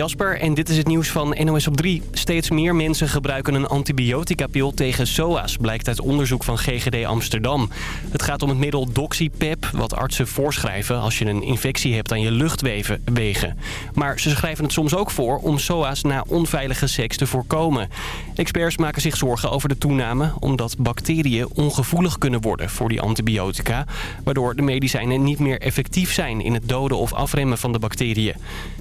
Jasper, en dit is het nieuws van NOS op 3. Steeds meer mensen gebruiken een antibiotica-pil tegen SOA's, blijkt uit onderzoek van GGD Amsterdam. Het gaat om het middel Doxypep, wat artsen voorschrijven als je een infectie hebt aan je luchtwegen. Maar ze schrijven het soms ook voor om SOA's na onveilige seks te voorkomen. Experts maken zich zorgen over de toename, omdat bacteriën ongevoelig kunnen worden voor die antibiotica, waardoor de medicijnen niet meer effectief zijn in het doden of afremmen van de bacteriën.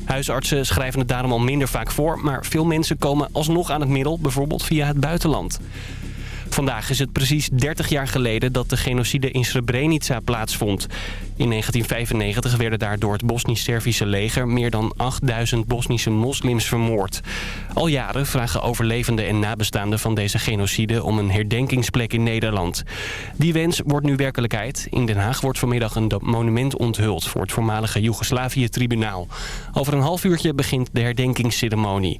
Huisartsen schrijven daarom al minder vaak voor... maar veel mensen komen alsnog aan het middel, bijvoorbeeld via het buitenland. Vandaag is het precies 30 jaar geleden dat de genocide in Srebrenica plaatsvond. In 1995 werden daar door het Bosnisch-Servische leger meer dan 8000 Bosnische moslims vermoord. Al jaren vragen overlevenden en nabestaanden van deze genocide om een herdenkingsplek in Nederland. Die wens wordt nu werkelijkheid. In Den Haag wordt vanmiddag een monument onthuld voor het voormalige Joegoslavië-tribunaal. Over een half uurtje begint de herdenkingsceremonie.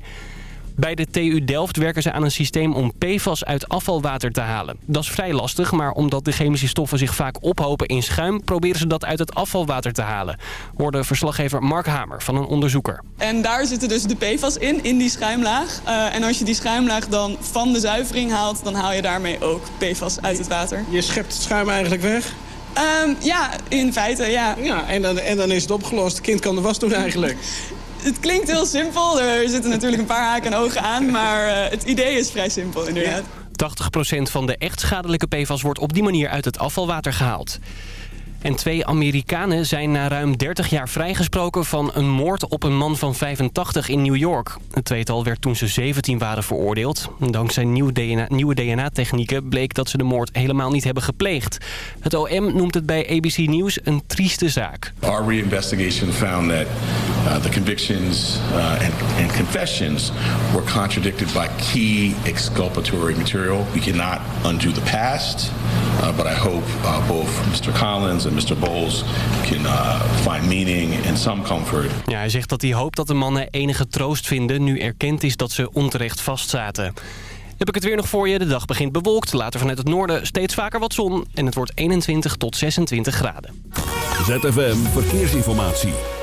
Bij de TU Delft werken ze aan een systeem om PFAS uit afvalwater te halen. Dat is vrij lastig, maar omdat de chemische stoffen zich vaak ophopen in schuim... proberen ze dat uit het afvalwater te halen. Hoorde verslaggever Mark Hamer van een onderzoeker. En daar zitten dus de PFAS in, in die schuimlaag. Uh, en als je die schuimlaag dan van de zuivering haalt... dan haal je daarmee ook PFAS uit het water. Je schept het schuim eigenlijk weg? Um, ja, in feite, ja. Ja, en dan, en dan is het opgelost. Het kind kan de was doen eigenlijk. het klinkt heel simpel. Er zitten natuurlijk een paar haken en ogen aan. Maar uh, het idee is vrij simpel inderdaad. 80% van de echt schadelijke PFAS wordt op die manier uit het afvalwater gehaald. En twee Amerikanen zijn na ruim 30 jaar vrijgesproken van een moord op een man van 85 in New York. Het tweetal werd toen ze 17 waren veroordeeld. Dankzij nieuwe DNA-technieken bleek dat ze de moord helemaal niet hebben gepleegd. Het OM noemt het bij ABC News een trieste zaak. Our reinvestigation found that uh, the convictions uh, and, and confessions were contradicted by key exculpatory material. We cannot undo the past, uh, but I hope uh, both Mr. Collins and Mr. Bowles can uh, find meaning and some comfort. Ja, hij zegt dat hij hoopt dat de mannen enige troost vinden nu erkend is dat ze onterecht vastzaten. Heb ik het weer nog voor je. De dag begint bewolkt. Later vanuit het noorden steeds vaker wat zon. En het wordt 21 tot 26 graden. ZFM Verkeersinformatie.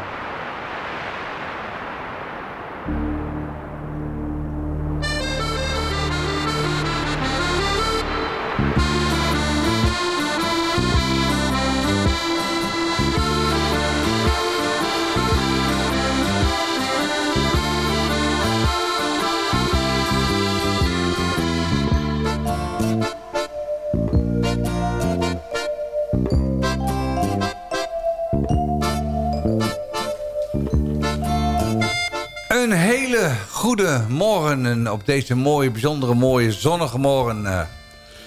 Hele goede morgen op deze mooie, bijzondere mooie, zonnige morgen. Ja,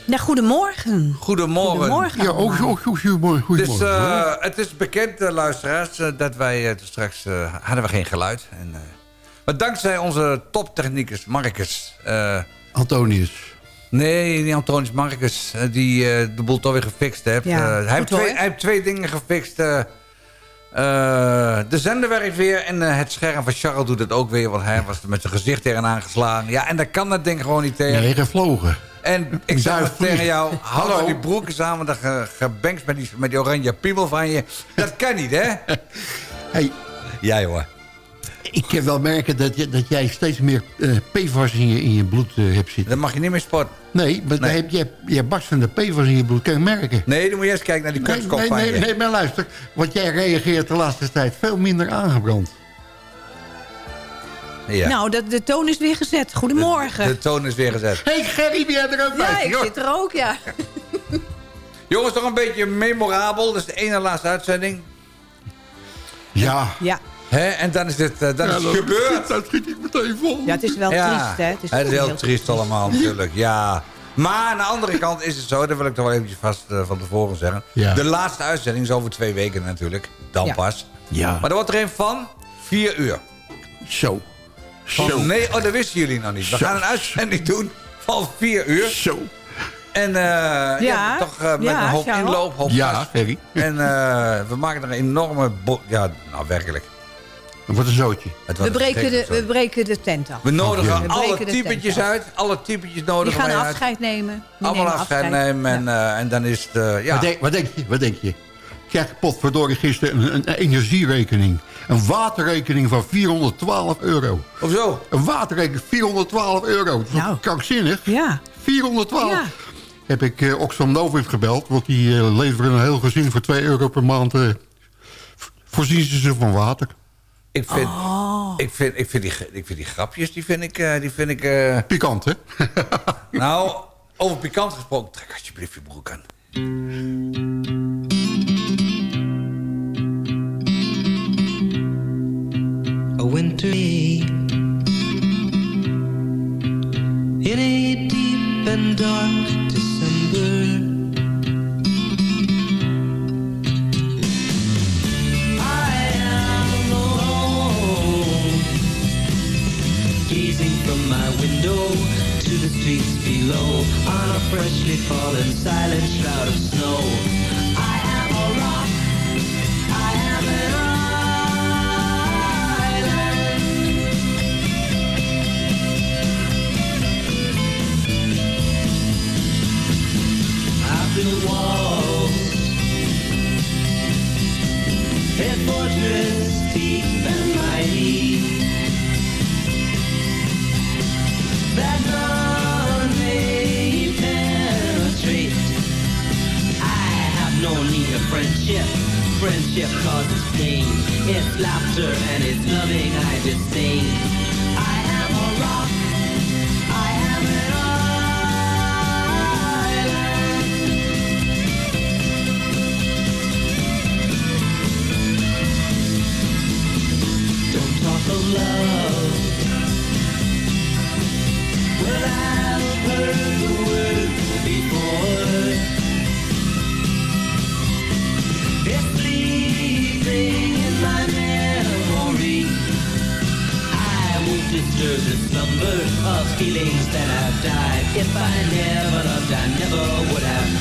nou, goedemorgen. Goedemorgen. Goedemorgen. Ja, ook, ook, ook goedemorgen. Dus uh, het is bekend, uh, luisteraars, uh, dat wij straks hadden we geen geluid. En, maar dankzij onze toptechnicus Marcus... Antonius. Nee, niet Antonius Marcus, die de boel toch weer gefixt heeft. Ja, hij, heeft twee, hij heeft twee dingen gefixt... Uh, de zender werkt weer en uh, het scherm van Charles doet het ook weer. Want hij was er met zijn gezicht tegen aangeslagen. Ja, en daar kan dat ding gewoon niet tegen. Nee, gevlogen. En ik zei tegen jou, hallo die broeken samen, dat ge, gebengst met die, met die oranje piemel van je. Dat kan niet, hè? Hey, ja, hoor. Ik kan wel merken dat, je, dat jij steeds meer uh, PFAS in je, in je bloed uh, hebt zitten. Dan mag je niet meer sporten. Nee, maar nee. Heb, je, je hebt barst van de PFAS in je bloed, kan je merken. Nee, dan moet je eens kijken naar die kutkop nee, van nee, je. Nee, maar luister, want jij reageert de laatste tijd veel minder aangebrand. Ja. Nou, de, de toon is weer gezet. Goedemorgen. De, de toon is weer gezet. Hé, hey, Gerry, ben jij er ook bij? Ja, ik zit er ook, ja. Jongens, toch een beetje memorabel. Dat is de ene laatste uitzending. Ja. Ja. He, en dan is het, uh, dan ja, is het gebeurd. Dat schiet ik meteen vol. Ja, het is wel ja. triest, hè? Het is, het is heel, heel triest allemaal, natuurlijk. Ja. Maar aan de andere kant is het zo, dat wil ik toch wel eventjes vast uh, van tevoren zeggen. Ja. De laatste uitzending is over twee weken natuurlijk. Dan Ja. pas. Ja. Maar er wordt er een van vier uur. Zo. Van, nee, oh, dat wisten jullie nog niet. We Zo. gaan een uitzending doen van vier uur. Zo. En eh, ja. Ja. toch eh, met Ja, een hoop Charles. inloop, hoop Ja. Ferry. En eh, we maken er een enorme... Ja, nou werkelijk. Wordt een zootje. Het We breken, de, we breken de tent af. We nodigen We alle typetjes uit. Alle typetjes Die nodigen gaan wij uit. afscheid nemen. Die Allemaal afscheid nemen. En, eh, en dan is het... eh, ja. Wat, denk, wat denk je? Wat denk je? Kreeg potverdorie gisteren een, een energierekening. Een waterrekening van 412 euro. Of zo? Een waterrekening 412 euro. Dat is Nou. krankzinnig? Ja. 412. Ja. Heb ik eh, Oxfam Novib gebeld. Want die eh, leveren een heel gezin voor 2 euro per maand. eh, voorzien ze ze van water. Ik vind, Oh. ik, vind, ik, vind die, ik vind die grapjes, die vind ik... eh, die vind ik eh, Pikant, hè? nou, over pikant gesproken. Trek alsjeblieft je broek aan. a winter day in a deep and dark streets below on a freshly fallen silent shroud of snow. Friendship causes pain. It's laughter and it's loving I disdain. The slumber of feelings that I've died. If I never loved, I never would have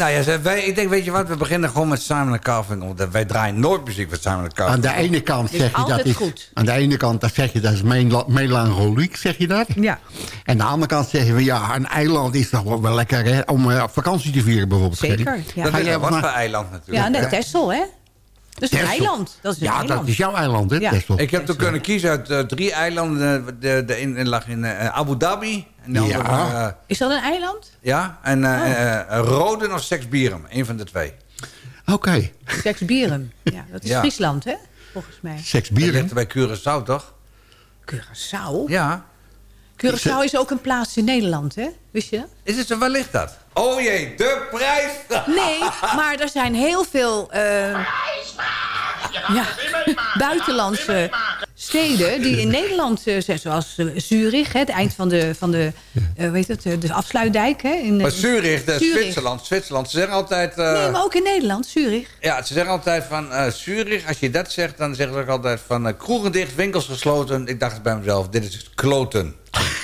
nou ja, ze- wij, ik denk, weet je wat, we beginnen gewoon met Simon Carving. Want wij draaien nooit muziek met Simon Carving. Aan de ene kant Is zeg je dat is... goed. Aan de ene kant dat zeg je dat is mela- melancholiek, zeg je dat? Ja. En aan de andere kant zeggen we, ja, een eiland is toch wel wel lekker hè, om eh, op vakantie te vieren bijvoorbeeld. Zeker, ja. Dat Ga is wat voor eiland natuurlijk. Ja, net Texel, hè? Dat is een eiland. Dat is een Ja, eiland. dat is jouw eiland, hè, Ja. Texel? Ik heb toen kunnen kiezen uit eh, drie eilanden. De, de, in, lag in eh, Abu Dhabi. Ja. eh, Is dat een eiland? ja, en Oh. eh eh, Roden of Seksbieren. Een van de twee. Oké, Seksbieren. Ja, dat is Ja. Friesland, hè? Volgens mij. Dat seksbieren. ligt bij Curaçao, toch? Curaçao? Ja. Curaçao is ook een plaats in Nederland, hè? Wist je dat? Is het zo, waar ligt dat? Oh jee, de prijs! Nee, maar er zijn heel veel eh, ja, buitenlandse steden die in Nederland eh, zijn. Zoals eh, Zurich, het eind van de, van de, eh, weet het, de afsluitdijk. Hè, in, Maar Zurich, de Zurich. Zwitserland, Zwitserland. Ze zeggen altijd... Nee, maar ook in Nederland, Zurich. Ja, ze zeggen altijd van eh Zurich, als je dat zegt, dan zeggen ze ook altijd van kroegen dicht, winkels gesloten. Ik dacht bij mezelf, dit is kloten.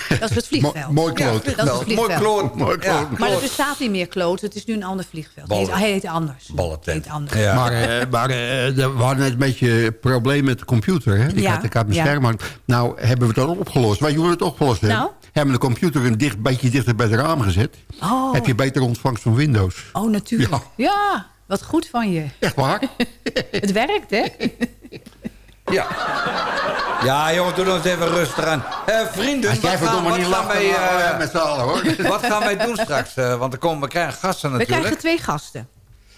Dat is het vliegveld. mooi Ja, kloten. Dat is het Mooi kloten. Mooi Ja, kloten. Maar er bestaat niet meer kloot. Het is nu een ander vliegveld. Hij heet, Ballen. hij heet anders. Ballentent. Heet anders. Ja. Maar, eh, maar eh, we hadden net een beetje een probleem met de computer. Hè? Ik Ja, had, ik had mijn ja. scherm. maar Nou hebben we het al opgelost. Hoe we het opgelost hebben? Nou? hebben de computer een dicht, beetje dichter bij de raam gezet. Oh. Heb je beter ontvangst van Windows. Oh, natuurlijk. Ja. Ja. wat goed van je. Echt waar? Het werkt, hè? Ja. Ja, jongen, doe eens even rustig aan. Eh, vrienden, Als jij wat, gaan, wat niet gaan wij, lachen eh, met z'n allen, hoor. wat gaan wij doen straks? Eh, want er komen, we krijgen gasten We natuurlijk. krijgen twee gasten.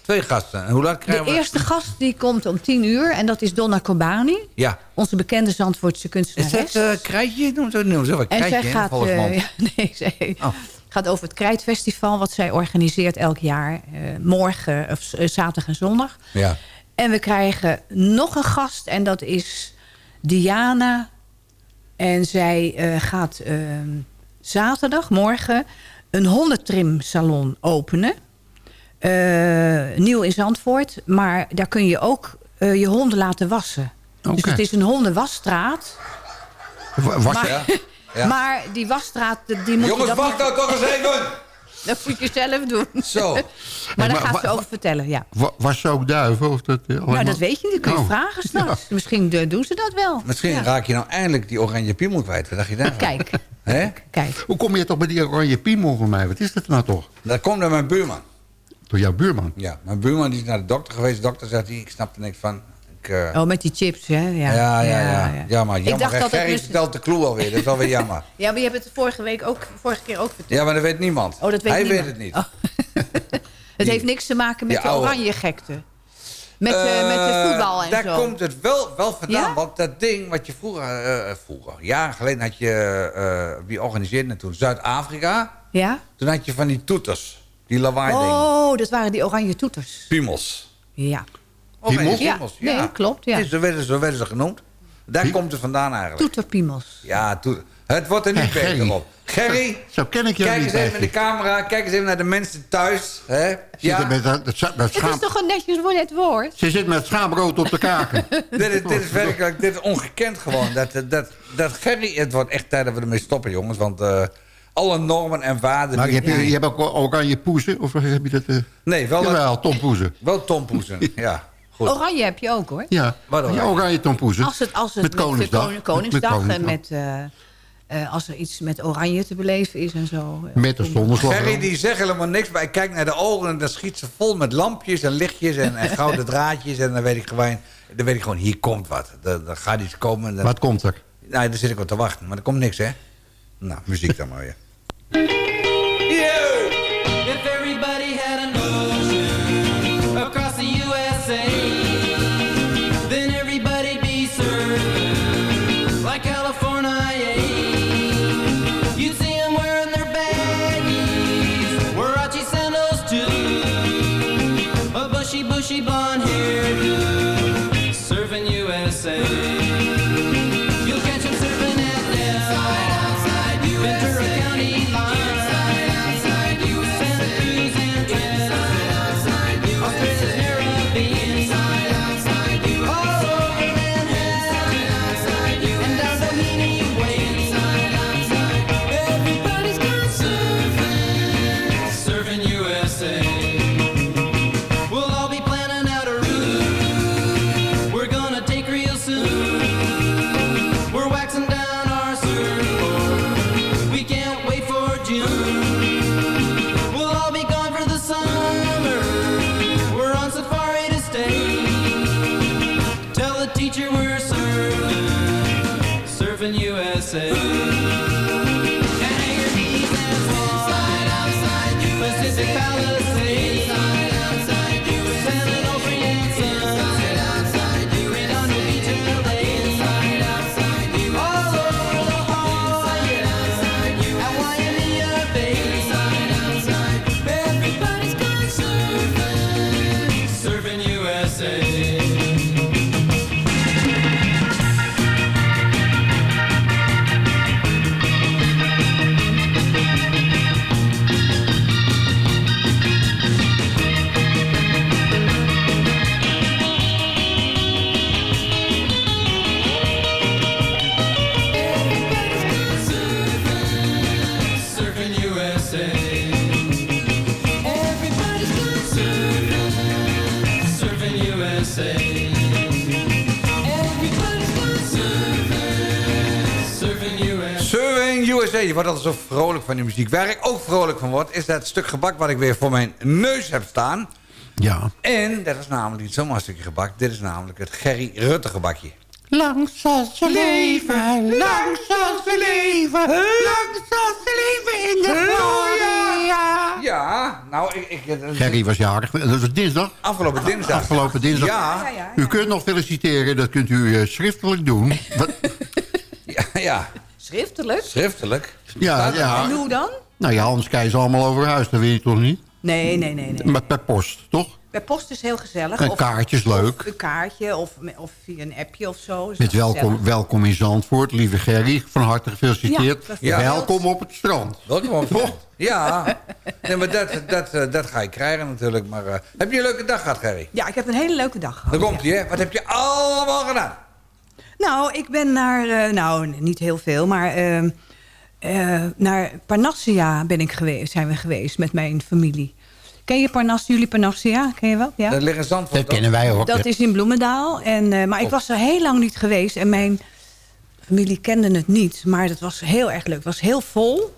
Twee gasten. En hoe laat De krijgen we... eerste gast die komt om tien uur. En dat is Donna Kobani. Ja. Onze bekende Zandvoortse Is kunstenares. dat uh, krijtje? Noem zo, noem zo wat en zij krijtje, gaat, volksmond. eh, ja, nee, zij Oh. gaat over het Krijtfestival... wat zij organiseert elk jaar. eh, morgen, of zaterdag en zondag. Ja. En we krijgen nog een gast. En dat is Diana. En zij eh, gaat eh, zaterdag, morgen... een hondentrimsalon openen. Eh, nieuw in Zandvoort. Maar daar kun je ook eh, je honden laten wassen. Dus het is een hondenwasstraat. Wa- Was Maar, Ja. Ja. maar die wasstraat, die moet Jongens, je... Dat wacht moet, nou toch eens even! Dat moet je zelf doen. Zo. Maar daar gaat ze over vertellen, ja. wa- was ze ook duiven? Of dat, eh, Nou, dat weet je niet. Dat kun je Oh. vragen straks. Misschien eh, doen ze dat wel. Misschien Ja. raak je nou eindelijk die oranje piemel kwijt. Wat dacht je daar? Kijk, Hè? kijk. Hoe kom je toch bij die oranje piemel van mij? Wat is dat nou toch? Dat komt door mijn buurman. Door jouw buurman. Ja, mijn buurman die is naar de dokter geweest. De dokter zegt, hij, ik snap er niks van. Ik, eh, Oh, met die chips, hè? Ja, ja, ja, ja, ja. maar Ik jammer. dacht hè. dat vertelt de clue alweer. Dat is alweer jammer. Ja, maar je hebt het vorige week ook, vorige keer ook verteld. Ja, maar dat weet niemand. Oh, dat weet Hij niemand. weet het niet. Oh. Het heeft niks te maken met de oude- oranje gekte. Met, eh, met de Eh, voetbal en daar zo. komt het wel, wel vandaan. Ja? Want dat ding wat je vroeger... eh, vroeger, jaren geleden had je... wie organiseerde het toen? Zuid-Afrika. Ja? Toen had je van die toeters. Die lawaai dingen. Oh, dat waren die oranje toeters. Piemels. Ja. Piemels? Ja, nee, klopt, ja. Zo werden, zo werden ze genoemd. Daar komt het vandaan eigenlijk. Toeterpiemels. Ja, het wordt er niet Hey, beter Gerry. op. Gerry, Zo ken ik jou kijk niet eens even met de eigenlijk. camera. Kijk eens even naar de mensen thuis. Hè? Zit Ja, met dat, dat, dat Het is toch een netjes wo- net woord? ze zit met schaapbrood op de kaken. dit is, dit is werkelijk dit is ongekend gewoon. Dat, dat, dat Gerry, het wordt echt tijd dat we ermee stoppen, jongens. Want eh, alle normen en waarden... Maar je, hebt, je hebt ook oranje poezen? Of heb je dat... eh Nee, wel, Jawel, tompoezen. wel tompoezen. Ja, goed. Oranje heb je ook, hoor. Ja, ja, oranje? oranje tompoezen. Als het, als het met Koningsdag. Koning- Koningsdag, Met en met, eh, eh, als er iets met oranje te beleven is en zo. Met de zonneslag. Gerry die zegt helemaal niks, maar ik kijk naar de ogen en dan schiet ze vol met lampjes en lichtjes en, en gouden draadjes. En dan weet ik gewoon, dan weet ik gewoon hier komt wat. Er, er gaat iets komen. Dan, Wat komt er? nou, daar zit ik wel te wachten, maar er komt niks, hè? Nou, muziek dan maar weer. wordt altijd zo vrolijk van die muziek. Waar ik ook vrolijk van word, is dat stuk gebak wat ik weer voor mijn neus heb staan. Ja. En dat is namelijk niet zomaar een stukje gebak. Dit is namelijk het Gerry Rutte gebakje. Lang zal ze leven, lang zal ze leven, lang zal ze leven in de gloria. Ja, nou, ik... ik Gerry was jarig, dat was dinsdag. Afgelopen dinsdag. Afgelopen dinsdag. Ja. U kunt nog feliciteren, dat kunt u eh, schriftelijk doen. Wat, Ja, ja, Schriftelijk? schriftelijk. ja, En ja. hoe dan? Nou ja, anders krijg je ze allemaal over huis, dat weet je toch niet? Nee, nee, nee. nee. Maar per post, toch? Per post is heel gezellig. En Of- kaartjes, leuk. Een kaartje of, of via een appje of zo. Is Met welkom, gezellig. welkom in Zandvoort, lieve Gerry. Van harte gefeliciteerd. Ja, Ja. Welkom op het strand. Welkom op het Ja, nee, maar dat, dat, eh, dat ga je krijgen natuurlijk. Maar eh, heb je een leuke dag gehad, Gerry? Ja, ik heb een hele leuke dag gehad. Dan komt hij, hè? Wat heb je allemaal gedaan? Nou, ik ben naar, eh, nou niet heel veel, maar ehm, eh, naar Parnassia ben ik geweest, zijn we geweest met mijn familie. Ken je Parnassia, jullie Parnassia? Ken je wel? Ja. Dat ligt in Zandvoort, Dat kennen wij ook. Dat is in Bloemendaal. En, eh, maar ik was er heel lang niet geweest. En mijn familie kende het niet. Maar dat was heel erg leuk. Het was heel vol.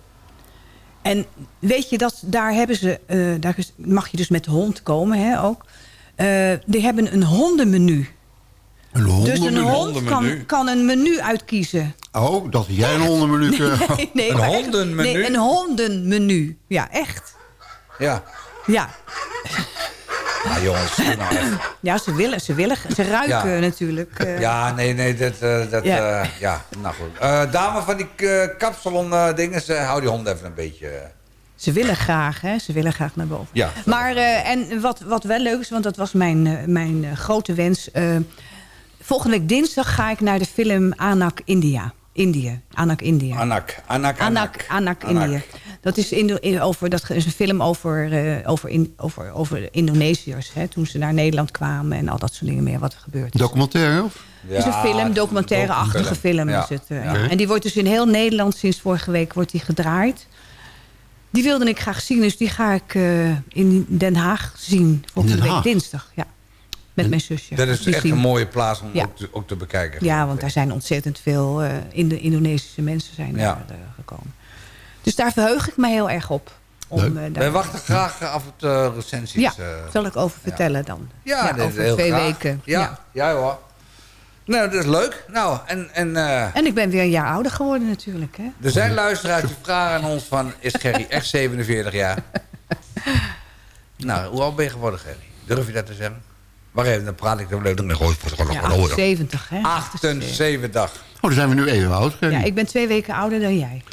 En weet je, dat, daar, hebben ze, eh, daar mag je dus met de hond komen hè, ook. Eh, die hebben een hondenmenu. Een Dus een hond kan, kan een menu uitkiezen. Oh, dat jij een hondenmenu. Nee, nee, Een hondenmenu? Nee, een hondenmenu. Ja, echt. Ja. Ja, jongens. nou even. ja ze willen, ze willen, ze ruiken Ja. natuurlijk. eh. Ja, nee, nee, dat, eh, dat, Ja. ja. ja, nou goed. Eh, dame van die uh, kapsalon eh, dingen, ze hou die hond even een beetje... eh, Ze willen graag, hè? Ze willen graag naar boven. Ja. Maar, eh, en wat, wat wel leuk is, want dat was mijn, eh, mijn eh, grote wens. Volgende week dinsdag ga ik naar de film Anak India. Indië. Anak India. Anak, Anak, Anak, Anak India. Dat is, Indo in- over, dat is een film over, eh, over, in, over, over Indonesiërs. Hè, toen ze naar Nederland kwamen en al dat soort dingen meer wat er gebeurt. Documentaire, of? Het is een film, documentaire-achtige film. Ja. Is het, eh, Ja. ja. En die wordt dus in heel Nederland sinds vorige week wordt die gedraaid. Die wilde ik graag zien, dus die ga ik eh, in Den Haag zien. Volgende Den week dinsdag, ja. Met mijn zusje. Dat is echt een mooie plaats om Ja. ook, te, ook te bekijken. Ja, want daar zijn ontzettend veel eh, Indo- Indonesische mensen zijn Ja. daar eh, gekomen. Dus daar verheug ik me heel erg op. Om, eh, Wij wachten graag af de recensies. Ja, zal ik over vertellen dan. ja, dit- over heel twee graag. weken. Ja, Ja. ja. hoor. Nou, dat is leuk. Nou, en, en En ik ben weer een jaar ouder geworden natuurlijk. Hè? er zijn luisteraars die vragen aan ons van... is Gerry echt 47 jaar? nou, hoe oud ben je geworden, Gerry? Durf je dat te zeggen? Wacht even, dan praat ik er leuk nog ooit voor. Ja, 78, hè? 78. Oh, dan zijn we nu even oud. Ja, ik ben twee weken ouder dan jij.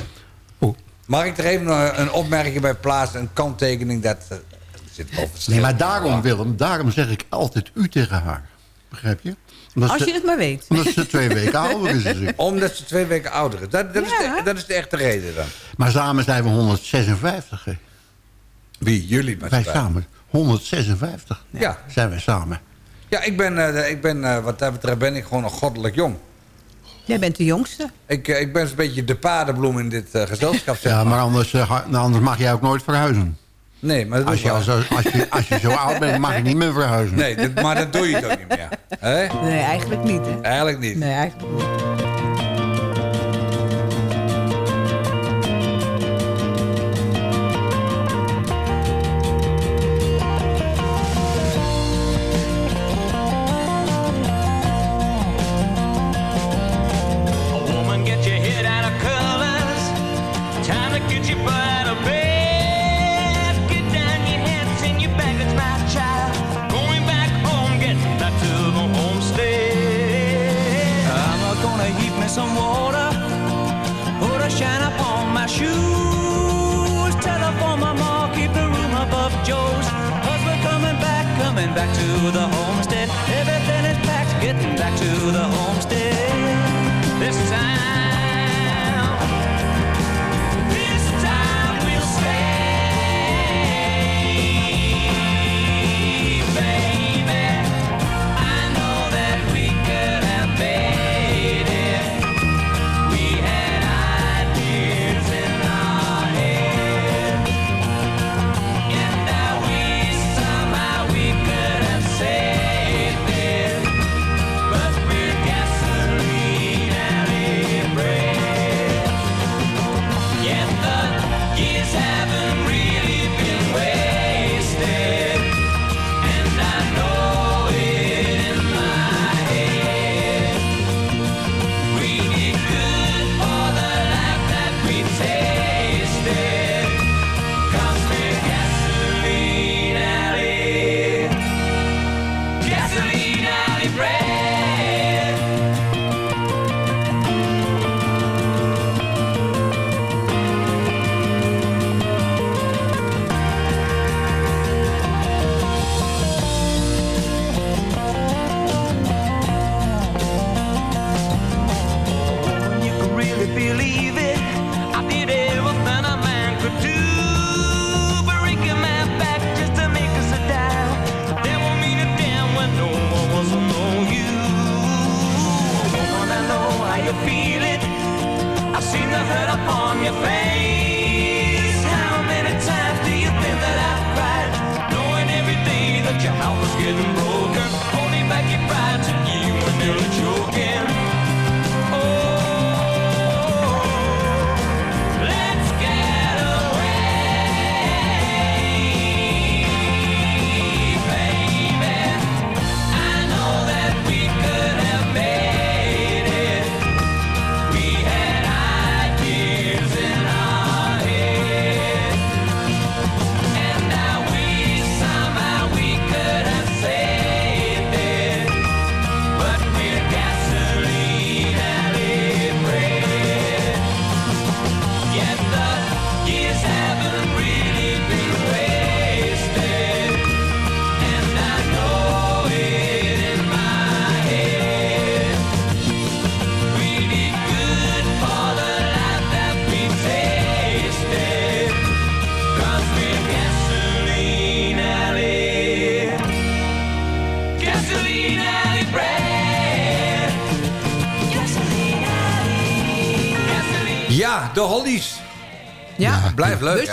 Mag ik er even nog een opmerking bij plaatsen? Een kanttekening dat... eh, er zit Nee, maar daarom, Willem, daarom zeg ik altijd u tegen haar. Begrijp je? Omdat Als ze, je het maar weet. omdat ze twee weken ouder is. Omdat ze twee weken ouder is. Dat, dat, is de, dat is de echte reden dan. Maar samen zijn we 156, hè. Wie? Jullie met Wij samen. 156 Ja. zijn wij samen. Ja, ik ben, eh, ik ben eh, wat dat betreft ben ik gewoon nog goddelijk jong. Jij bent de jongste. Ik, eh, ik ben een beetje de paardenbloem in dit eh, gezelschap. zeg Ja, maar anders, nou, anders mag jij ook nooit verhuizen. Nee, maar dat Als is je, al zo, als, je, als je zo oud bent, mag je niet meer verhuizen. Nee, maar dat doe je toch niet meer. Hè? Nee, eigenlijk niet. Hè? Eigenlijk niet. Nee, eigenlijk niet.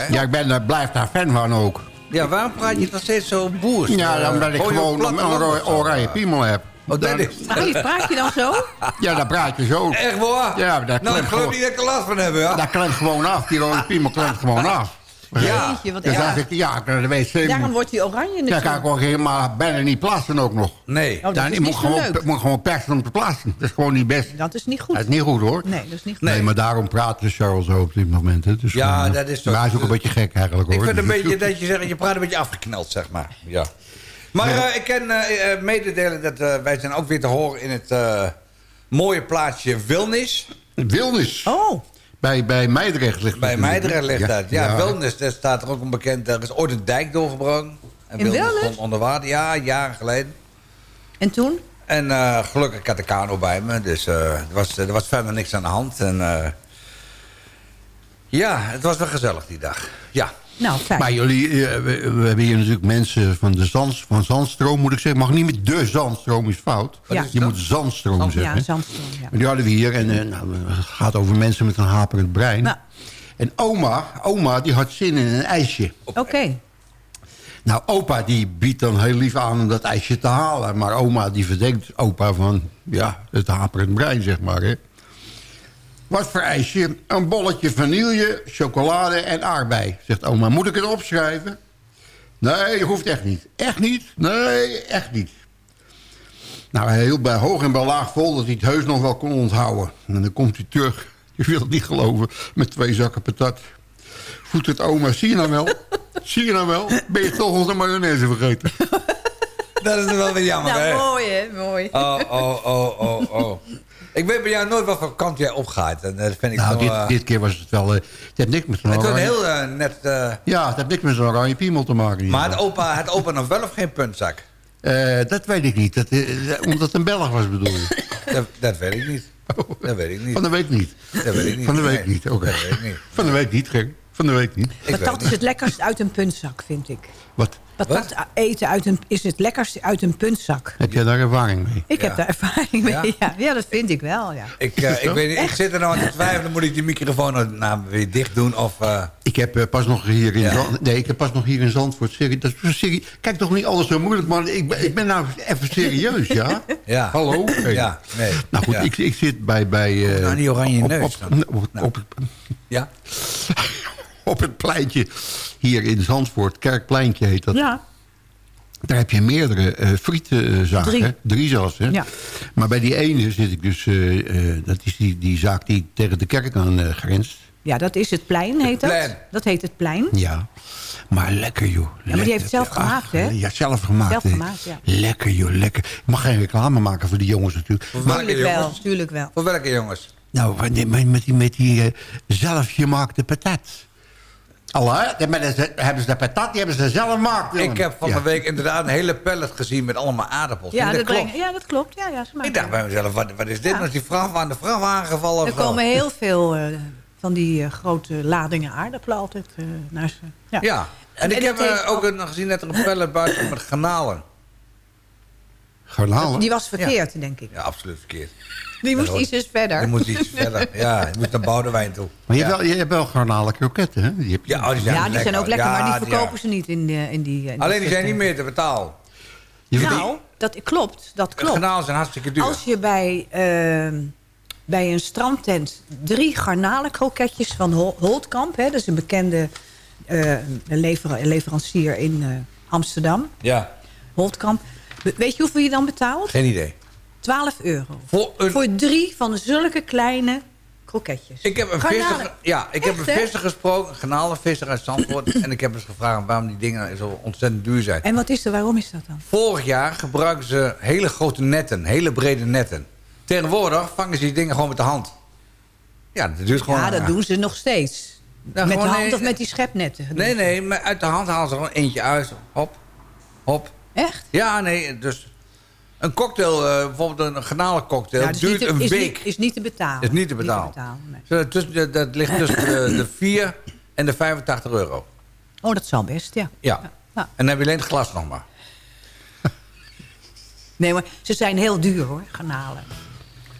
Hè? Ja, ik ben, daar blijf daar fan van ook. Ja, waarom praat je nog steeds zo boers? Ja, Eh, omdat ik gewoon een oranje piemel heb. Oh, dat is... Praat je, praat je dan zo? Ja, daar praat je zo. Echt waar? Ja, daar nou, ik geloof gewoon, niet dat ik er last van heb, ja. daar klemt gewoon af. Die rode piemel klemt gewoon af. Ja. Wat Dan erg. zeg ik, ja, ik wc. Daarom wordt hij oranje Ja, kan ik natuurlijk. ook helemaal bijna niet plassen ook nog. Nee. Oh, dat Dan ik niet moet zo gewoon, leuk. moet gewoon persen om te plassen. Dat is gewoon niet best. Dat is niet goed. Dat is niet goed hoor. Nee, dat is niet goed. Nee, maar daarom praat de Charles zo op dit moment. hè. Dus Ja, gewoon, dat is zo. Maar hij is ook een beetje gek eigenlijk hoor. Ik vind een beetje dat je zegt, je praat een beetje afgeknald, zeg maar. Ja. Maar eh, ik kan eh, eh, mededelen dat wij zijn ook weer te horen in het eh, mooie plaatsje Wilnis. Wilnis. Oh, Bij, bij Meidrecht ligt Bij dat Meidrecht ligt Ja, dat. Ja, ja. Wilnis, daar staat er ook een bekend... Er is ooit een dijk doorgebroken. En In Wilnis? stond onder water. Ja, jaren geleden. en toen? En eh, gelukkig had ik de kano bij me. Dus eh, er, was, er was verder niks aan de hand. En, eh, ja, het was wel gezellig die dag. Ja. Nou, fijn. Maar jullie, eh, we, we hebben hier natuurlijk mensen van de zand, van Zandstroom, moet ik zeggen. Mag niet met de Zandstroom, is fout. Is Je moet Zandstroom Oh, zeggen. ja, Zandstroom, ja. Maar die hadden we hier en eh, nou, het gaat over mensen met een haperend brein. Nou. En oma, oma, die had zin in een ijsje. Oké. Nou, opa die biedt dan heel lief aan om dat ijsje te halen. Maar oma die verdenkt opa van, ja, het haperend brein, zeg maar. Hè. Wat voor ijsje? Een bolletje vanille, chocolade en aardbei. Zegt oma, moet ik het opschrijven? Nee, dat hoeft echt niet. Echt niet? Nee, echt niet. Nou, hij hield bij hoog en bij laag vol dat hij het heus nog wel kon onthouden. En dan komt hij terug, je wilt het niet geloven, met twee zakken patat. Voet het oma, zie je nou wel? zie je nou wel? Ben je toch onze mayonaise vergeten? Dat is wel weer jammer, hè? Nou, mooi hè, mooi. Oh, oh, oh, oh, oh. Ik weet bij jou nooit wat voor kant jij opgaat. En dat vind ik Nou, dit, eh, dit keer was het wel... eh, het heeft niks met zo'n het oranje... heel eh, net... eh, Ja, het heeft niks met zo'n oranje piemel te maken. maar het opa, het opa nog wel of geen puntzak? Eh, dat weet ik niet. Dat, eh, omdat het een Belg was, bedoel je? Dat, dat weet ik niet. Dat weet ik niet. Van de week niet. Dat weet ik niet. Van de week Nee, niet, oké. Ik. Van de week niet, gek. Van de week niet. Ik Patat is het. lekkerst uit een puntzak, vind ik. Wat? Patat eten uit een, is het lekkerst uit een puntzak. Heb jij daar ervaring mee? Ik Ja. heb daar ervaring mee. Ja? Ja? Ja, dat vind ik wel, ja. Ik, eh, ik, weet niet, ik zit er nou aan te twijfelen. Moet ik die microfoon nou, nou weer dicht doen? Of, eh, Ik heb eh, pas nog hier in Nee, ik heb pas nog hier in Zandvoort... Serie, dat is serie, kijk toch niet alles zo moeilijk, man. Ik, ben- ik ben nou even serieus, ja? Ja. Hallo? Hey. Ja, nee. Nou goed, Ja. ik, ik zit bij... bij eh, nou die oranje op, neus op, dan? op, Nou. op, ja? op het pleintje hier in Zandvoort. Kerkpleintje heet dat. Ja, Daar heb je meerdere eh frietenzaken. Drie. hè? Drie zelfs, hè? Ja. Maar bij die ene zit ik dus... eh, eh, dat is die, die zaak die tegen de kerk aan grenst. ja, dat is het plein, heet dat. plein. Dat heet het plein. Ja. Maar lekker, joh. maar die heeft het zelf gemaakt, hè? Ja, zelf gemaakt. Zelf gemaakt, ja. Lekker, joh. Lekker. Ik mag geen reclame maken voor die jongens natuurlijk. Voor Maar, welke wel, jongens? tuurlijk wel. Voor welke jongens? nou, met, met, met die, met die zelfgemaakte patat. Allah, hè? Maar dat- hebben ze de patat, die hebben ze zelf gemaakt. Ik heb van Ja. de week inderdaad een hele pallet gezien met allemaal aardappels. Ja, dat, klopt. brengen- ja, dat klopt. Ja, ja, ze maken Ik dacht bij mezelf, wat, wat is dit? Ja. Was die vrouw aan de vrouw aangevallen? Er zo? komen heel veel eh, van die eh, grote ladingen aardappelen altijd eh, naar ze. Ja. Ja. En, En ik heb ook nog gezien dat er een pallet buiten met Die was verkeerd, denk ik. Ja, absoluut verkeerd. Die moest iets eens verder. Die moet iets verder. Ja, je moet naar Boudewijn toe. Maar je, ja. hebt wel, je hebt wel garnalen kroketten, hè? Die heb je. Ja, oh, die zijn, ja, die zijn ook lekker, Ja, maar die ja. verkopen ze niet in, de, in die... in Alleen die die zijn niet meer te betalen. Je Nou, dat klopt, dat klopt. Garnalen zijn hartstikke duur. Als je bij, ehm, bij een strandtent drie garnalenkroketjes van Hol- Holtkamp... Hè, dat is een bekende lever- leverancier in eh, Amsterdam, Ja, Holtkamp. We- Weet je hoeveel je dan betaalt? geen idee. 12 euro. Voor een, Voor drie van zulke kleine kroketjes. ik heb een visser, ja, ik heb een visser gesproken, een garnalenvisser uit Zandvoort. en ik heb eens gevraagd waarom die dingen zo ontzettend duur zijn. En wat is er, waarom is dat dan? Vorig jaar gebruiken ze hele grote netten, hele brede netten. Tegenwoordig vangen ze die dingen gewoon met de hand. Ja, dat duurt gewoon... ja, dat doen ze nog steeds. Nou, met de hand nee, of met die schepnetten? Nee, nee, maar uit de hand halen ze er gewoon eentje uit. Hop, hop. Echt? Ja, nee, dus... Een cocktail, eh, bijvoorbeeld een garnalencocktail, Ja, dus duurt te- een is week. Niet, is niet te betalen. Is niet te betalen. nee. Tussen de- dat ligt tussen de, de 4 en de 85 euro. Oh, dat zal best, ja. Ja. Ja. En dan heb je alleen het glas nog maar. Nee, maar ze zijn heel duur hoor, garnalen.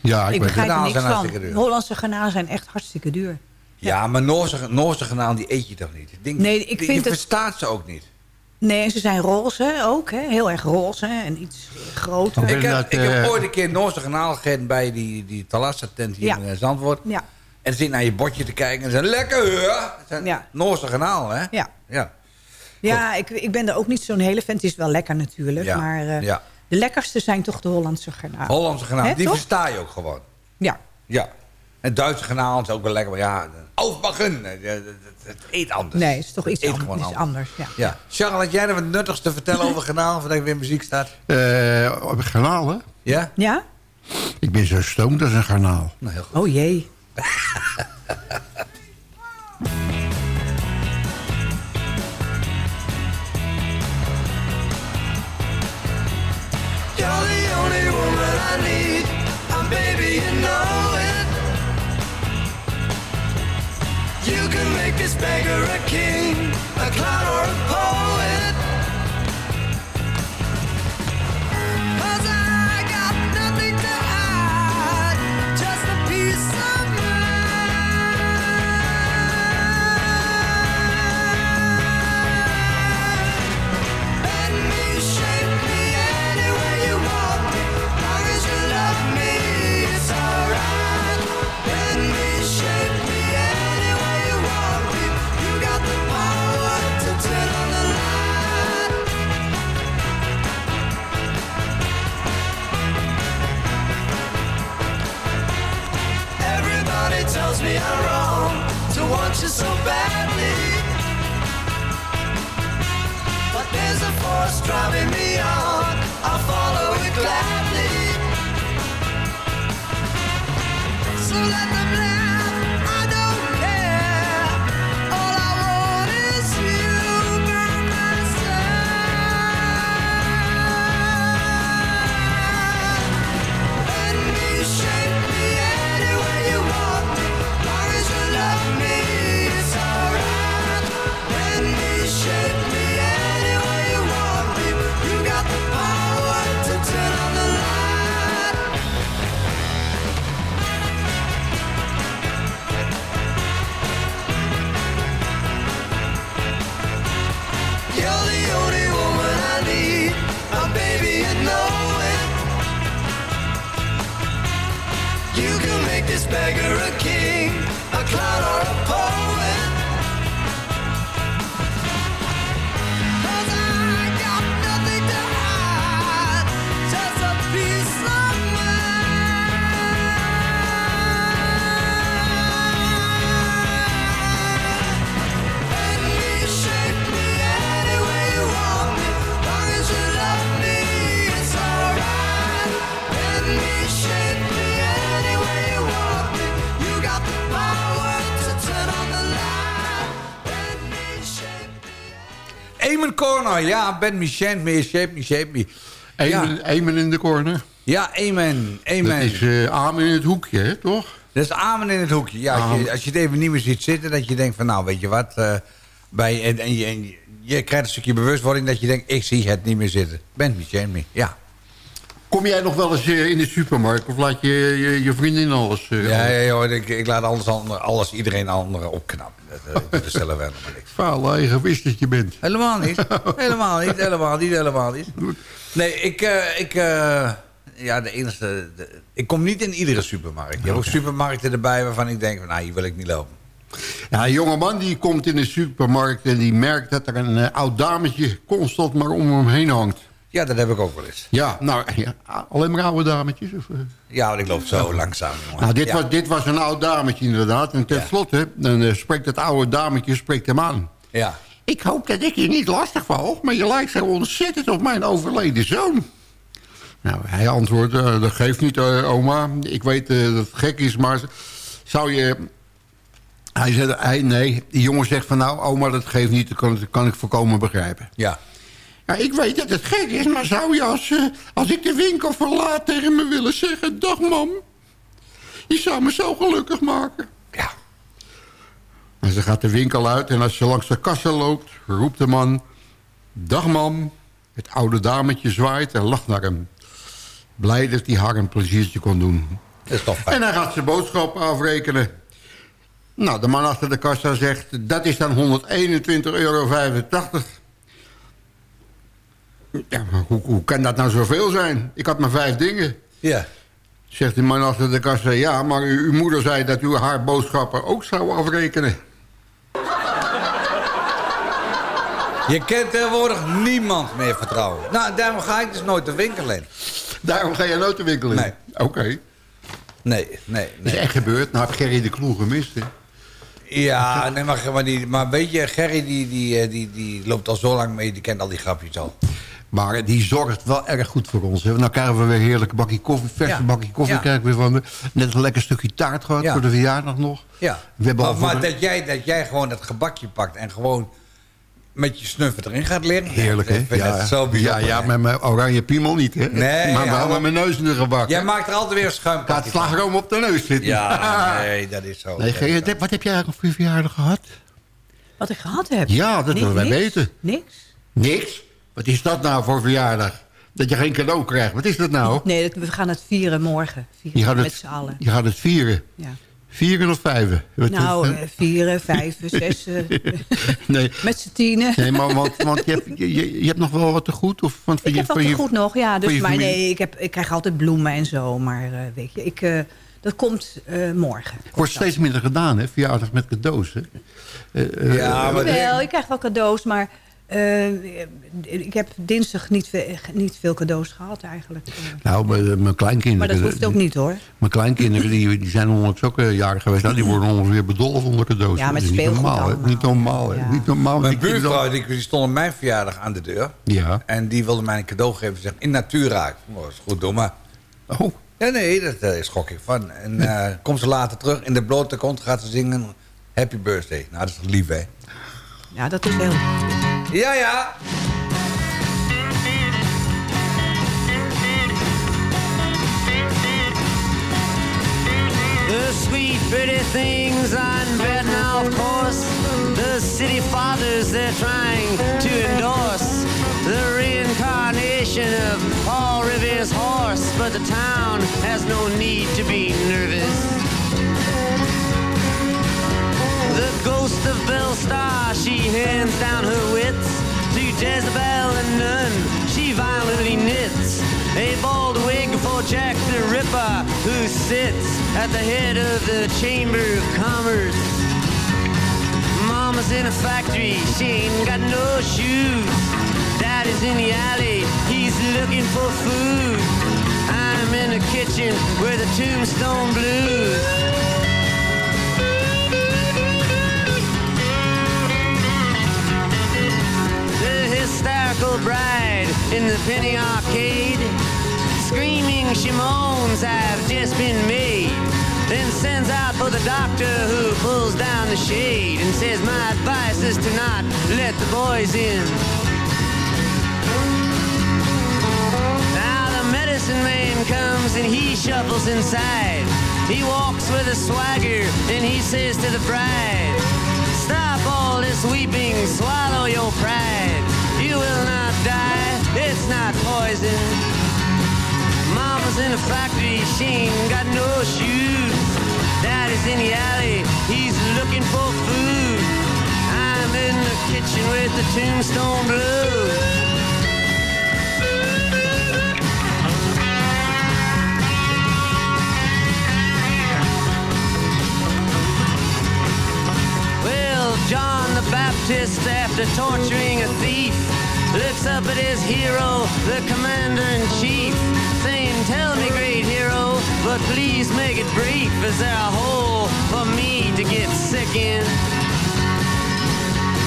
Ja, ik, Ik weet begrijp er niks zijn van. hartstikke duur. Hollandse garnalen zijn echt hartstikke duur. Ja, maar Noorse, Noorse garnalen, die eet je toch niet? Ik denk, Nee, ik je vind het- verstaat ze ook niet. Nee, ze zijn roze ook, hè? heel erg roze en iets groter. Ik heb, dat, ik heb eh, ooit een keer Noorse garnalen gegeten bij die, die Talassa-tent hier Ja. in eh, Zandvoort. Ja, En zit naar je bordje te kijken en ze zeggen, lekker hoor. Het zijn Ja. Noorse garnalen, hè? ja. Ja. ja ik, ik ben er ook niet zo'n hele fan. Het is wel lekker natuurlijk, Ja. maar eh, ja. de lekkerste zijn toch de Hollandse garnalen. Hollandse garnalen, Hè, die toch? versta je ook gewoon. Ja. Ja. En Duitse garnalen is ook wel lekker, maar ja, aufbakken, het, eet anders. Nee, het is toch iets, eet an- gewoon anders. Ja. Ja. Charles, had jij nog wat nuttigs te vertellen over garnalen voordat je weer muziek staat? eh, op garnalen? Ja? ja? Ik ben zo stoomd als een garnaal. Nou, heel goed. Oh jee. this beggar a king, a clown or a Corner, ja, Ben me, shape me, shape me, shape me. Eamon, Eamon in de corner. Ja, amen, amen. Dat is eh Amen in het hoekje, hè, toch? Dat is amen in het hoekje. Ja, als, je, Amen. als je het even niet meer ziet zitten, dat je denkt van nou, weet je wat... eh, bij, en, en, je, en je- je krijgt een stukje bewustwording dat je denkt, ik zie het niet meer zitten. Ben me, shame me, ja. Kom jij nog wel eens eh, in de supermarkt of laat je je, je vriendin alles? eh, Ja, ja joh, ik, ik laat alles, alles iedereen anderen opknappen. Dat, eh, dat stellen we helemaal niks. Vuile egoïst dat je bent. Helemaal niet. Helemaal niet, helemaal niet, helemaal niet. Nee, ik... ik ja, de enige... de- ik kom niet in iedere supermarkt. Je hebt ook supermarkten erbij waarvan ik denk... Nou, hier wil ik niet lopen. Ja, een jongeman die komt in de supermarkt en die merkt dat er een oud dametje constant maar om hem heen hangt. Ja, dat heb ik ook wel eens. Ja, nou, ja, alleen maar oude dametjes? Of, eh? Ja, want ik loop zo langzaam, jongen. Nou, dit, Ja. was, dit was een oud dametje inderdaad. En tenslotte, dan eh, spreekt het oude dametje spreekt hem aan. Ja. Ik hoop dat ik je niet lastig val, maar je lijkt zo ontzettend op mijn overleden zoon. Nou, hij antwoordt, eh, dat geeft niet, oma. Ik weet dat het gek is, maar zou je... Hij zei, hij, nee, die jongen zegt van, nou, oma, dat geeft niet. Dat kan, dat kan ik voorkomen begrijpen. Ja. Ja, ik weet dat het gek is, maar zou je als, eh, als ik de winkel verlaat tegen me willen zeggen... Dag, mam. Je zou me zo gelukkig maken. Ja. En ze gaat de winkel uit en als ze langs de kassa loopt, roept de man... Dag, mam. Het oude dametje zwaait en lacht naar hem. Blij dat hij haar een pleziertje kon doen. Dat is toch fijn. En hij gaat zijn boodschappen afrekenen. Nou, de man achter de kassa zegt... dat is dan 121,85 euro. Ja, maar hoe, hoe kan dat nou zoveel zijn? Ik had maar vijf dingen. Ja. Zegt de man achter de kassa... ja, maar u- uw moeder zei dat u haar boodschappen ook zou afrekenen. Je kent tegenwoordig niemand meer vertrouwen. Nou, daarom ga ik dus nooit de winkel in. Daarom ga je nooit de winkel in? Nee. Oké. Nee, nee, Dat is nee. echt gebeurd. Nou heb Gerry de Kloe gemist, hè? Ja, nee, maar, maar, die, maar weet je, Gerry die, die, eh, die, die loopt al zo lang mee, die kent al die grapjes al. Maar die zorgt wel erg goed voor ons. Hè? Nou krijgen we weer heerlijke bakje koffie, verse Ja. bakje koffie Ja. krijgen we van me. Net een lekker stukje taart gehad Ja. voor de verjaardag nog. Ja. We hebben maar maar de- dat, jij, dat jij gewoon dat gebakje pakt en gewoon met je snuffert erin gaat liggen. Heerlijk, hè? Dat zo ja, bijzonder. ja, met mijn oranje piemel niet, hè? Nee, maar ja, met maar- mijn neus in de gebak. Jij maakt er altijd weer een schuim. Gaat slagroom op de neus zitten. Ja, nee, dat is zo. Nee, Dat Gerry, is zo. wat heb jij eigenlijk voor je verjaardag gehad? Wat ik gehad heb? Ja, dat willen wij weten. Niks? Niks? Wat is dat nou voor verjaardag? Dat je geen cadeau krijgt. Wat is dat nou? Nee, dat- we gaan het vieren morgen. Vieren Je gaat met het, z'n allen. je gaat het vieren. Ja. Vieren of vijven? Wat- Nou, eh, vieren, vijven, zessen. nee, met z'n tienen. nee, maar want, want je, hebt, je, hebt nog wel wat te goed? Of, want Ik je, heb wat te je- goed nog, ja. Dus, maar familie- nee, ik, heb, ik krijg altijd bloemen en zo. Maar eh, weet je, ik, eh, dat komt eh, morgen. wordt steeds minder gedaan, hè? Verjaardag met cadeaus, hè? Eh, eh, Ja, maar Wel, ik krijg wel cadeaus, maar eh, ik heb dinsdag niet, niet veel cadeaus gehad eigenlijk. Nou, mijn, mijn kleinkinderen... Maar dat hoeft ook niet hoor. Mijn kleinkinderen die, die zijn onlangs ook eh, jarig geweest. Nou, die worden ongeveer bedolven onder cadeaus. Ja, met Dat is niet speelgoed normaal. Niet normaal? Ja. Niet normaal. Mijn buurvrouw die, die stond op mijn verjaardag aan de deur. Ja. En die wilde mij een cadeau geven. Zeg, in Natura. Ik vond, Dat is goed, doe maar. Oh, Ja, nee, dat eh, schrok ik van. En eh komt ze later terug. In de blote kont gaat ze zingen Happy Birthday. Nou, dat is toch lief, hè? Ja, dat is heel... Ja, ja. The sweet, pretty things on bed now, of course. The city fathers they're trying to endorse. The reincarnation of Paul Revere's horse. But the town has no need to be nervous. Of Belle Star, she hands down her wits to Jezebel and Nun. She violently knits a bald wig for Jack the Ripper, who sits at the head of the Chamber of Commerce. Mama's in a factory, she ain't got no shoes. Daddy's in the alley, he's looking for food. I'm in the kitchen where the tombstone blues. Bride in the penny arcade. Screaming she moans have just been made. Then sends out for the doctor who pulls down the shade and says, My advice is to not let the boys in. Now the medicine man comes and he shuffles inside. He walks with a swagger and he says to the bride, Stop all this weeping, swallow your pride. Will not die, it's not poison. Mama's in a factory, she ain't got no shoes. Daddy's in the alley, he's looking for food. I'm in the kitchen with the tombstone blues. John the Baptist, after torturing a thief, looks up at his hero, the commander in chief, saying, Tell me, great hero, but please make it brief. Is there a hole for me to get sick in?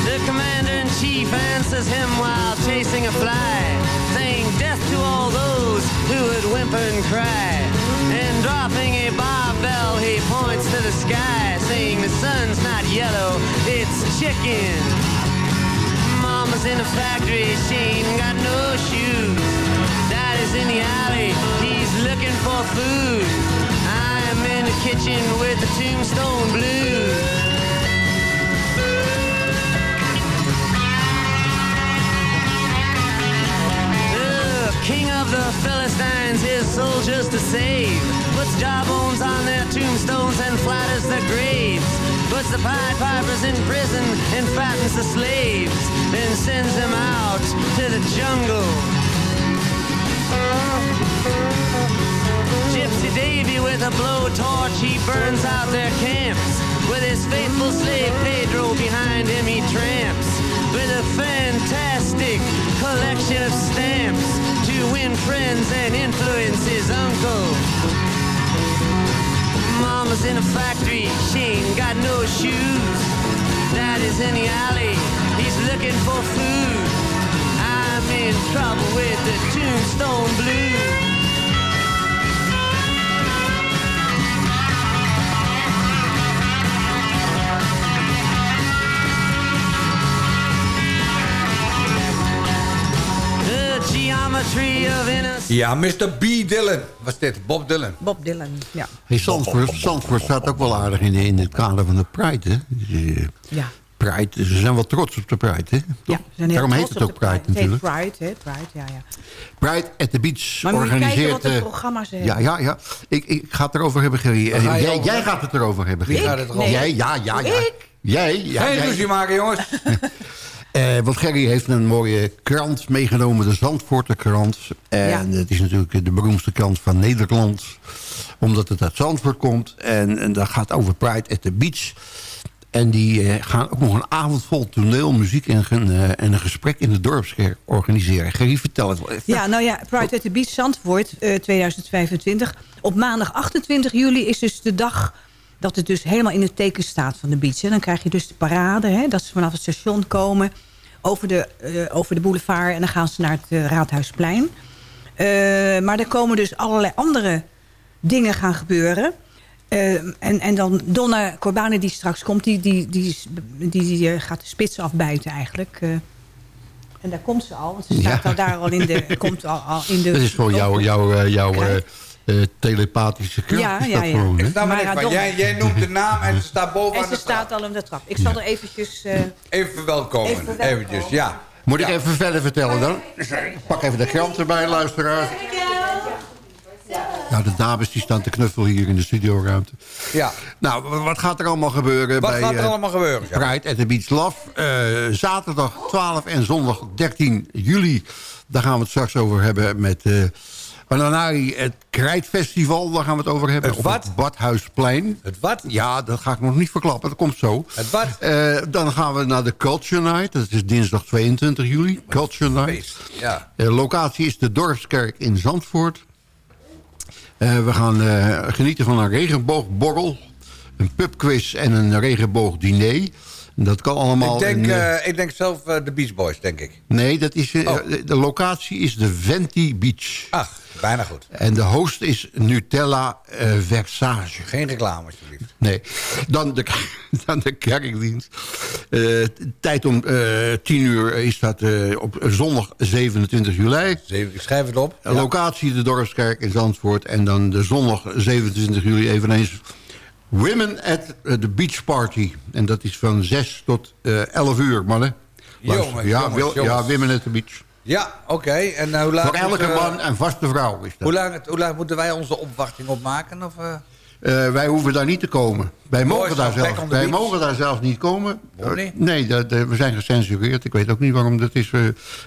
The commander in chief answers him while chasing a fly, saying, Death to all those who would whimper and cry. And dropping a barbell, he points to the sky, saying, The sun's not yellow, it's chicken. Mama's in the factory, she ain't got no shoes. Daddy's in the alley, he's looking for food. I'm in the kitchen with the tombstone blues. King of the Philistines, his soldiers to save. Puts jawbones on their tombstones and flatters their graves. Puts the Pied Pipers in prison and fattens the slaves. Then sends them out to the jungle. Gypsy Davy with a blowtorch, he burns out their camps. With his faithful slave Pedro behind him, he tramps. With a fantastic collection of stamps to win friends and influence his uncle. Mama's in a factory, she ain't got no shoes. Daddy's in the alley, he's looking for food. I'm in trouble with the tombstone blues. Ja, Mr. B. Dylan was dit. Bob Dylan. Bob Dylan, ja. Hey, Zandvoort, Zandvoort staat ook wel aardig in, in het kader van de Pride, hè? Dus, eh, Ja. Pride, ze zijn wel trots op de Pride, hè? Ja, zijn heel Daarom heet het ook de Pride, natuurlijk. Het heet Pride, hè? Pride, ja, ja. Pride at the Beach Maar organiseert... kijken wat de eh, programma's hebben. Ja, ja, ja. Ik, ik ga het erover hebben, ga je jij, over jij gaat het erover hebben, Wie Gerry. gaat het erover Nee. Jij, ja, ja, ja. Ik? Jij, ja, Geen jij. ruzie maken, jongens. Eh, want Gerry heeft een mooie krant meegenomen, de Zandvoorter krant. En Ja. het is natuurlijk de beroemdste krant van Nederland. Omdat het uit Zandvoort komt. En, en dat gaat over Pride at the Beach. En die eh, gaan ook nog een avond vol toneel, muziek en, een, eh, en een gesprek in de dorpskerk organiseren. Gerry, vertel het wel even. Ja, nou ja, Pride at the Beach Zandvoort eh, 2025. Op maandag 28 juli is dus de dag dat het dus helemaal in het teken staat van de beach. En dan krijg je dus de parade, hè, dat ze vanaf het station komen over de, eh, over de boulevard... en dan gaan ze naar het eh, Raadhuisplein. Eh, maar er komen dus allerlei andere dingen gaan gebeuren... En, en dan Donna Corbane die straks komt, die, die, die, die, die, gaat de spits afbijten eigenlijk. en daar komt ze al, want ze staat Ja. al daar al in de... Komt al, al in de Dat is gewoon jouw, jouw, jouw eh, telepathische krant. Ja, ja, dat ja. gewoon? Ik van. Jij, jij noemt de naam en ze staat boven En aan ze de trap. staat al op de trap. Ik zal er eventjes... eh, Even verwelkomen. Eventjes, ja. Moet ik even verder vertellen dan? Pak even de krant erbij, luisteraar. Nou, de dames die staan te knuffelen hier in de studioruimte. ja. Nou, wat gaat er allemaal gebeuren Wat bij gaat er eh, allemaal gebeuren? Ja. Pride at the Beach Love? Eh, zaterdag 12 en zondag 13 juli. Daar gaan we het straks over hebben met... eh Bananari, het Krijtfestival, daar gaan we het over hebben. Het Op wat? het Badhuisplein. Het wat? Ja, dat ga ik nog niet verklappen, dat komt zo. Het wat? Eh, dan gaan we naar de Culture Night. Dat is dinsdag 22 juli. Culture Night. Ja. De locatie is de Dorpskerk in Zandvoort. Eh, we gaan eh, genieten van een regenboogborrel, een pubquiz en een regenboogdiner. En Dat kan allemaal... Ik denk, in, ik denk zelf de Beach Boys, denk ik. nee, dat is, Oh. de, de locatie is de Venti Beach. Ach, bijna goed. En de host is Nutella eh, Versage. Geen reclame, alsjeblieft. Nee. Dan de, dan de kerkdienst. Eh, tijd om eh 10 uur is dat op zondag 27 juli. Ik schrijf het op. Locatie de Dorpskerk in Zandvoort. En dan de zondag 27 juli eveneens... Women at the Beach Party. En dat is van 6 tot eh 11 uur, mannen. Jongens, ja, jongens, wil- jongens. ja, Women at the Beach. Ja, oké. En eh, hoe lang Voor elke we- man een vaste vrouw is dat. Hoe lang, hoe lang moeten wij onze opwachting opmaken? Of, eh? Eh, wij hoeven daar niet te komen. Wij, mogen daar, wij mogen zelfs niet komen. Eh, nee, dat, eh, we zijn gecensureerd. Ik weet ook niet waarom. Dat is eh,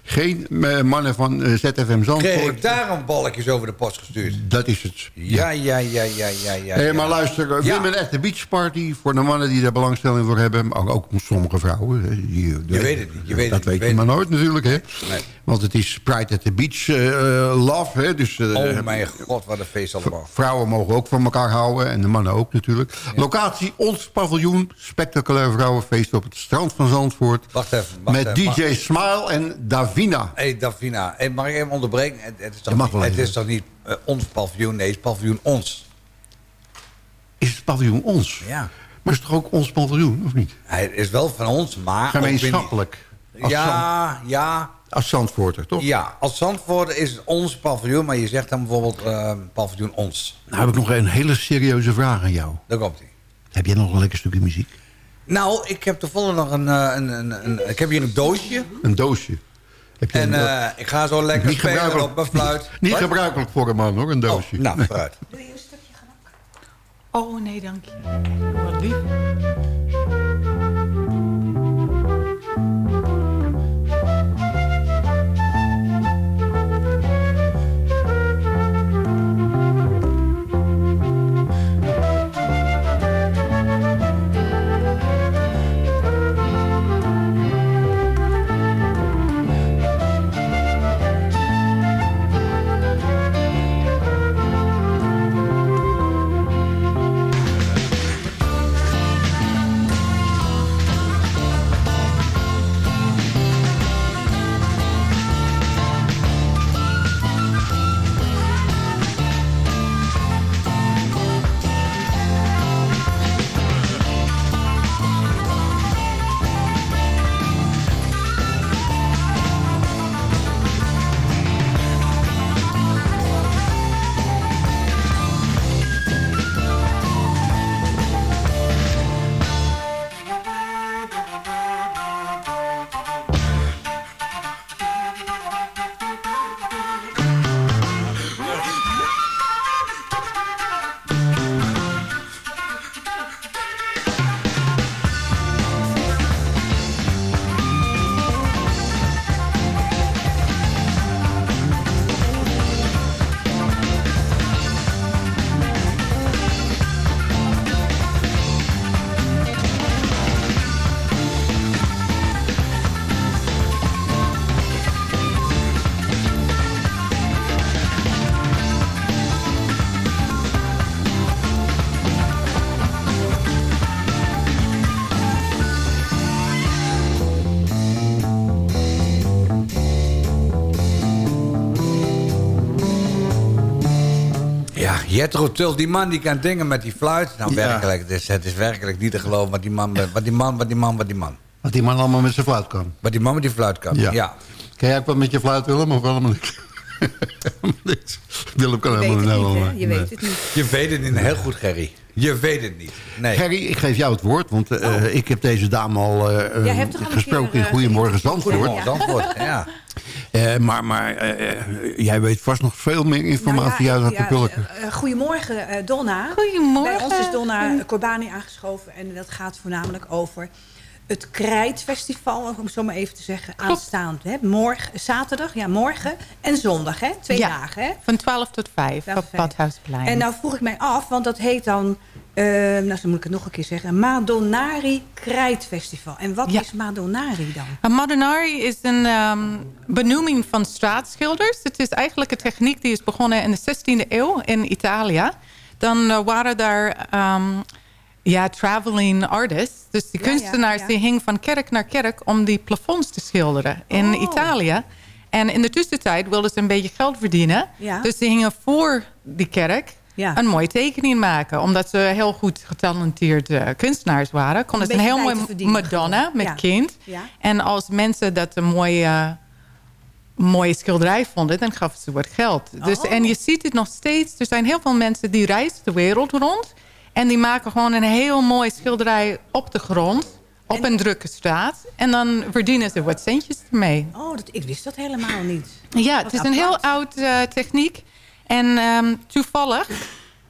geen mannen van ZFM Kreeg Zandvoort. ik daar balkjes over de post gestuurd? Dat is het. Ja, ja, ja, ja, ja, ja. Ja. maar luister, Ja. Women at the Beach Party... voor de mannen die daar belangstelling voor hebben... maar ook sommige vrouwen. Die, Je weet het niet, je weet dat het weet je maar nooit natuurlijk, hè. Nee. Want het is Pride at the Beach love, hè. Dus, Oh mijn god, wat een feest allemaal. Vrouwen mogen ook van elkaar houden en de mannen ook natuurlijk. Locatie, ons paviljoen. Spectaculair vrouwenfeest op het strand van Zandvoort. Wacht even. Wacht met even, DJ Smile en Davina. Hé, hey, Davina. Hey, mag ik even onderbreken? Het, het is toch niet, het even. is toch niet eh, ons paviljoen? Nee, het is paviljoen ons. Is het paviljoen ons? Ja. Maar is het toch ook ons paviljoen, of niet? Hij is wel van ons, maar... Gemeenschappelijk. Als, Zand- Ja, ja, als Zandvoorter, toch? ja. Als Zandvoort is het ons paviljoen, maar je zegt dan bijvoorbeeld eh, paviljoen ons. Nou heb ik nog een hele serieuze vraag aan jou. Daar komt hij. Heb jij nog een lekker stukje muziek? Nou, ik heb toevallig nog een, eh, een, een, een... Ik heb hier een doosje. Een doosje. Heb je En een- eh, ik ga zo lekker niet spelen gebruikelijk, op mijn fluit. Niet, gebruikelijk voor een man, hoor, een doosje. Oh, nou, vooruit. Oh, nee, dank je. Wat lief. Die man die kan dingen met die fluit. Nou, Ja. werkelijk, het is, het is werkelijk niet te geloven wat die man, wat die man, wat die man, wat die man. Wat die man allemaal met zijn fluit kan. Wat die man met die fluit kan. Ja. Ja. Kan jij ook wat met je fluit, Willem? Of helemaal niks? Helemaal niks. Willem kan Je weet helemaal het niet. helemaal- Je nee. weet het niet. Je weet het niet. Heel goed, Gerry. Je weet het niet. Nee. Gerry, ik geef jou het woord, want eh, ik heb deze dame al eh, een gesproken keer, in eh, Goedemorgen Zandvoort. Goedemorgen, Zandvoort. Ja. Eh, maar maar eh, eh, jij weet vast nog veel meer informatie Nou ja, uit de ja, pulken. goedemorgen, eh, Donna. Goedemorgen. Bij ons is Donna Corbani aangeschoven. En dat gaat voornamelijk over het Krijtfestival, om het zo maar even te zeggen, aanstaand. Hè? Morgen, zaterdag, ja, morgen en zondag, hè? Twee Ja. dagen, hè? Van 12 tot 5 Twaalf op tot vijf. Badhuisplein. En nou vroeg ik mij af, want dat heet dan, eh, nou dan moet ik het nog een keer zeggen, Madonnari Krijtfestival. En wat Ja. is Madonnari dan? Een Madonnari is een ehm, benoeming van straatschilders. Het is eigenlijk een techniek die is begonnen in de 16e eeuw in Italië. Dan eh, waren daar ehm, ja, traveling artists. Dus die ja, kunstenaars ja. die hingen van kerk naar kerk om die plafonds te schilderen in Oh. Italië. En in de tussentijd wilden ze een beetje geld verdienen. Dus die hingen voor die kerk Ja. een mooie tekening maken. Omdat ze heel goed getalenteerd eh, kunstenaars waren. Konden ze een een heel mooi Madonna met Ja. kind. Ja. En als mensen dat een mooie, mooie schilderij vonden, dan gaven ze wat geld. Dus, Oh. En je ziet het nog steeds. Er zijn heel veel mensen die reizen de wereld rond. En die maken gewoon een heel mooi schilderij op de grond. op een drukke straat. En dan verdienen ze wat centjes ermee. Oh, dat, ik wist dat helemaal niet. Ja, Wat het is een heel oud eh, techniek. En ehm, toevallig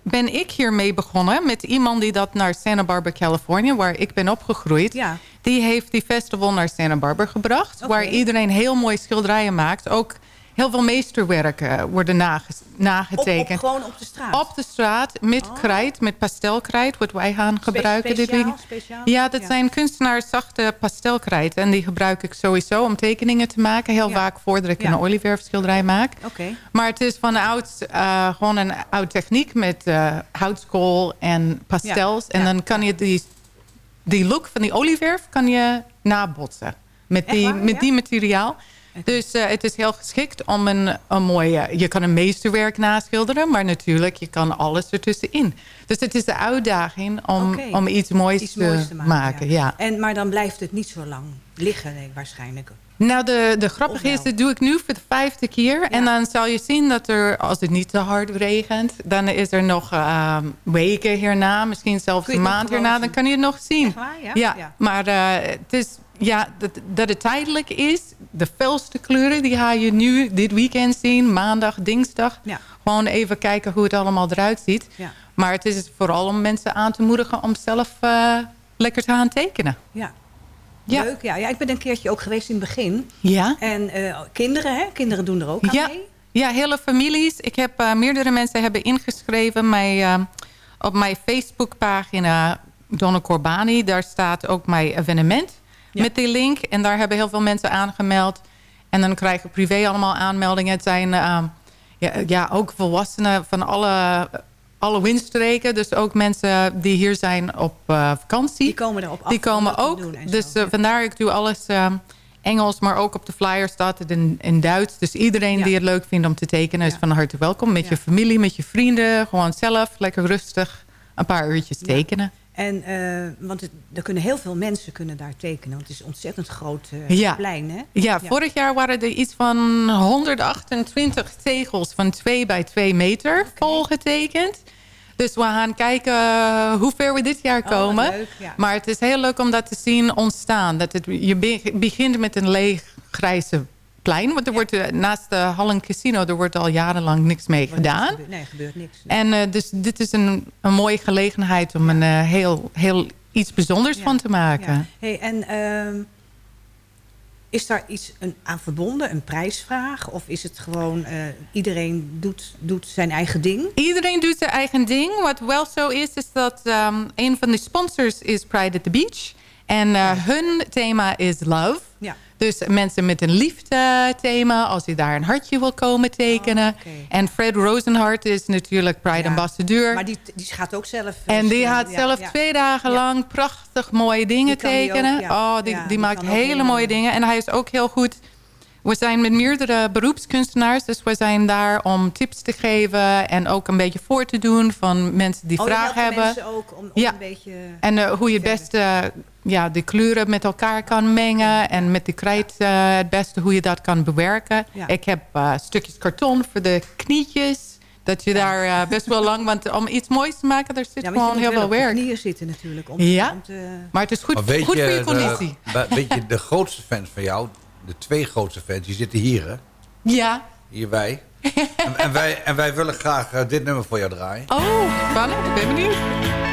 ben ik hiermee begonnen met iemand die dat naar Santa Barbara, Californië, waar ik ben opgegroeid. Ja. Die heeft die festival naar Santa Barbara gebracht, waar iedereen heel mooi schilderijen maakt. Ook heel veel meesterwerken worden nages- Op, op, nagetekend. gewoon op de straat. Op de straat, met krijt, met pastelkrijt, wat wij gaan gebruiken dit speciaal, weekend. speciaal? Ja, dat Ja. zijn kunstenaars zachte pastelkrijt. En die gebruik ik sowieso om tekeningen te maken. Heel Ja. vaak voordat ik Ja. een olieverfschilderij maak. Oké. Maar het is van oud, eh, gewoon een oud techniek met eh, houtskool en pastels. En dan kan je die, die look van die olieverf kan je nabotsen. Met die, met die materiaal. Dus eh, het is heel geschikt om een, een mooie... Je kan een meesterwerk naschilderen, maar natuurlijk, je kan alles ertussenin. Dus het is de uitdaging om, om iets moois, Iets te, moois te maken. maken. ja. En, maar dan blijft het niet zo lang liggen, denk ik, waarschijnlijk. Nou, de, de grappige wel? is, dat doe ik nu voor de vijfde keer. En dan zal je zien dat er, als het niet te hard regent... dan is er nog ehm, weken hierna, misschien zelfs een maand hierna... dan kan je het nog zien. Echt waar, ja? Ja, Ja. maar eh, het is... Ja, dat, dat het tijdelijk is. De felste kleuren, die ga je nu dit weekend zien. Maandag, dinsdag. Ja. Gewoon even kijken hoe het allemaal eruit ziet. Ja. Maar het is vooral om mensen aan te moedigen... om zelf eh, lekker te gaan tekenen. Ja. Ja. Leuk, ja. ja. Ik ben een keertje ook geweest in het begin. Ja. En eh, kinderen, hè? Kinderen doen er ook aan Ja, mee. ja hele families. Ik heb eh, meerdere mensen hebben ingeschreven mij, eh, op mijn Facebookpagina Donne Corbani. Daar staat ook mijn evenement met die link. En daar hebben heel veel mensen aangemeld. En dan krijgen privé allemaal aanmeldingen. Het zijn ja, ja, ook volwassenen van alle, alle windstreken. Dus ook mensen die hier zijn op eh, vakantie. Die komen erop af. Die om komen ook. Dus eh, vandaar, ik doe alles eh, Engels, maar ook op de flyer staat het in, in Duits. Dus iedereen Ja. die het leuk vindt om te tekenen is Ja. van harte welkom. Met Ja. je familie, met je vrienden. Gewoon zelf, lekker rustig. Een paar uurtjes tekenen. En, eh, want het, er kunnen heel veel mensen kunnen daar tekenen. Want het is een ontzettend groot eh, Ja. plein, hè? Ja, vorig jaar waren er iets van 128 tegels van 2 bij 2 meter volgetekend. Dus we gaan kijken hoe ver we dit jaar Oh, komen. leuk, ja. Maar het is heel leuk om dat te zien ontstaan. Dat het, je be- begint met een leeg grijze plein. Want er wordt eh, naast de Hallen Casino... er wordt al jarenlang niks mee Wordt gedaan. Nee, gebeurt niks. En eh, dus dit is een, een mooie gelegenheid om een eh, heel, heel iets bijzonders Ja. van te maken. Ja. Hey, en ehm, is daar iets een, aan verbonden, een prijsvraag? Of is het gewoon iedereen doet, doet zijn eigen ding? Iedereen doet zijn eigen ding. Wat wel zo is, is dat ehm, een van de sponsors is Pride at the Beach. En eh, hun thema is love. Ja. Dus mensen met een liefde thema, als je daar een hartje wil komen tekenen. Oh, oké. En Fred Rosenhart is natuurlijk Pride Ja. ambassadeur. Maar die, die gaat ook zelf... eh, En die gaat Ja, zelf twee dagen lang prachtig mooie dingen die ook, tekenen. Oh, die, Ja, die die maakt hele mooie dingen. En hij is ook heel goed. We zijn met meerdere beroepskunstenaars. Dus we zijn daar om tips te geven. En ook een beetje voor te doen van mensen die Oh, vragen hebben. mensen ook om, om Ja. een beetje... En eh, hoe je het beste ja, de kleuren met elkaar kan mengen. En met de krijt eh, het beste hoe je dat kan bewerken. Ja. Ik heb eh, stukjes karton voor de knietjes. Dat je daar eh, best wel lang... Want om iets moois te maken, daar zit Ja, gewoon heel veel werk. knieën zitten natuurlijk. Om, Ja. om te, Maar het is goed, goed je, voor je conditie. weet je, de grootste fans van jou, de twee grootste fans, die zitten hier, hè? Ja. Hier wij. en, en wij. En wij willen graag dit nummer voor jou draaien. Oh, spannend. Ik ben benieuwd.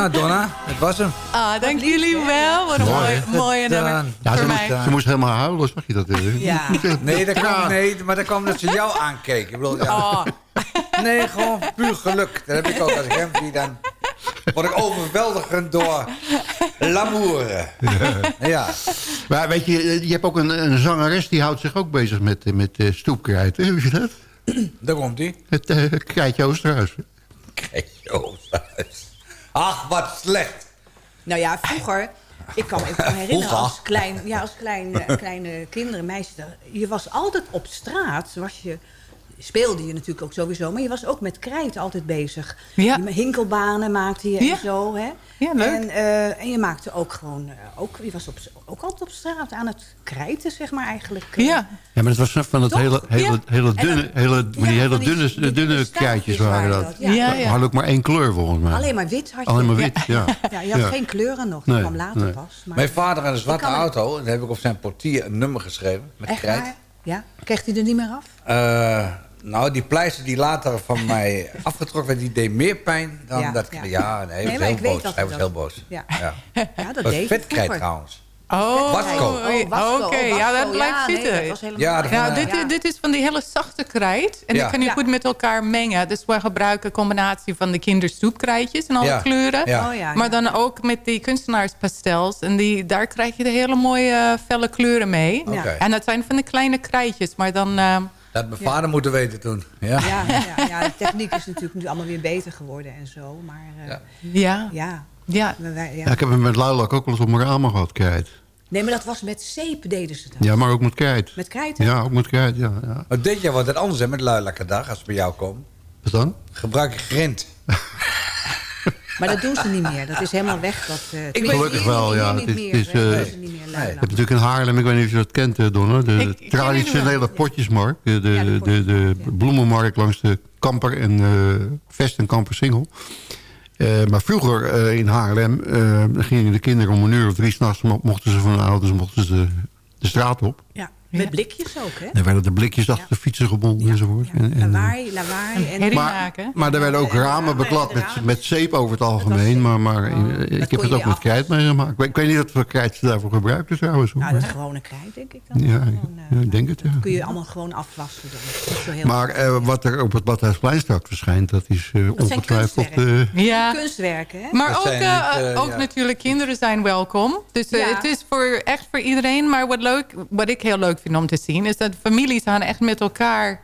Nou, Donna, het was hem. Ah, dank jullie wel. Wat een Mooi, mooie nummer Ja, voor ze, mij. moest, ze moest helemaal huilen, zag je dat? eh? Ja. Nee, dat kwam, nee, maar dat kwam dat ze jou aankeek. Ik bedoel, ja. Oh. Nee, gewoon puur geluk. Dat heb ik ook als ik hem zie. Dan word ik overweldigend door l'amour. Ja. Maar weet je, je hebt ook een, een zangeres die houdt zich ook bezig met, eh, met eh, stoepkrijt. Hè? Weet je dat? Daar komt hij. Het uh, Krijtje Oosterhuis. Krijtje Oosterhuis. Ach, wat slecht. Nou ja, vroeger... Ik kan me herinneren als, klein, ja, als klein, eh, kleine kinderen, meisjes... Je was altijd op straat, was je, speelde je natuurlijk ook sowieso... maar je was ook met krijt altijd bezig. Ja. Je hinkelbanen maakte je Ja. en zo. Hè? Ja, leuk. En, eh, en je maakte ook gewoon... eh, ook, je was op, ook altijd op straat aan het krijten, zeg maar eigenlijk. Ja. Ja, maar het was van het Toch? hele, hele, Ja. hele dunne, hele, ja, die hele die- dunne, die dunne krijtjes waren dat. dat, ja. Ja, hadden ook maar één kleur volgens mij. Alleen maar wit had je. Alleen maar wit, ja. Ja, je had Ja. geen kleuren nog. Dat Nee, kwam later nee. pas. Maar Mijn vader had een zwarte auto. En daar heb ik op zijn portier een nummer geschreven. Met Echt krijt. waar? Ja? Kreeg hij er niet meer af? Eh, nou, die pleister die later van mij afgetrokken werd, die deed meer pijn dan Ja, dat... ja. Ja, nee, hij was heel boos. dat Hij hij was dat- heel boos. Ja. Ja. Ja, dat was deed vetkrijt trouwens. Oh, Wasco. oh, Wasco, oké. oh, Ja, Wasco. dat blijft Ja, nee, zitten. dat helemaal- Ja, dat Ja, Ja. dit, dit is van die hele zachte krijt. En Ja. die kan je Ja. goed met elkaar mengen. Dus we gebruiken een combinatie van de kinderstoepkrijtjes in alle Ja. kleuren. Ja. Oh, ja, Maar ja. dan ook met die kunstenaarspastels. En die, daar krijg je de hele mooie eh, felle kleuren mee. Oké. En dat zijn van de kleine krijtjes. Maar dan... eh, Dat had mijn vader moeten weten toen. Ja. Ja, ja, ja, de techniek is natuurlijk nu allemaal weer beter geworden en zo. Maar eh, Ja. ja. ja. Ja. we- wij- ja. Ja, ik heb hem met luilak ook wel eens op mijn ramen gehad, krijt. Nee, maar dat was met zeep deden ze dat. Ja, maar ook met krijt. Met krijt? hè? Ja, ook met krijt, ja. ja. Maar dit jaar wordt het anders hè, met Luilakkerdag, als ze bij jou komen. Wat dan? Gebruik je grind. Maar dat doen ze niet meer. Dat is helemaal weg. Dat, eh, weet- tenminste, Gelukkig wel, ja. niet Het is- meer, het is, hè. Dat eh, doen ze niet meer, lui, nee. Je hebt natuurlijk in Haarlem, ik weet niet of je dat kent, eh, Donner. De Ik- ik traditionele potjesmarkt. De, de, Ja, de de, potjes, de ja. bloemenmarkt langs de Kamper en eh, Vest en Kamper Singel. Eh, maar vroeger eh, in Haarlem eh, gingen de kinderen om een uur of drie s'nachts... mochten ze van de ouders mochten ze de straat op. Ja, met blikjes ook, hè? Er werden de blikjes achter de fietsen gebonden enzovoort. Ja. En, en, lawaai, lawaai. En, herrie maar, maken. maar er werden ook ramen beklad met, met zeep over het algemeen. Maar, maar eh, ik heb het ook met krijt meegemaakt. Ik weet- Ik weet niet wat voor krijt ze daarvoor gebruikten trouwens. hoor. Nou, dat is gewone krijt, denk ik dan. Ja, Gewoon, eh, ja, ik denk het, ja. kun je allemaal gewoon afwassen. Zo heel Maar eh, wat er op het Badhuisplein straks verschijnt, dat is eh, zijn ongetwijfeld... kunstwerken. eh, Ja. kunstwerken, hè? Maar Dat ook, niet, ook ja. natuurlijk kinderen zijn welkom. Dus Ja. het is voor, echt voor iedereen. Maar wat, leuk, wat ik heel leuk vind om te zien... is dat families gaan echt met elkaar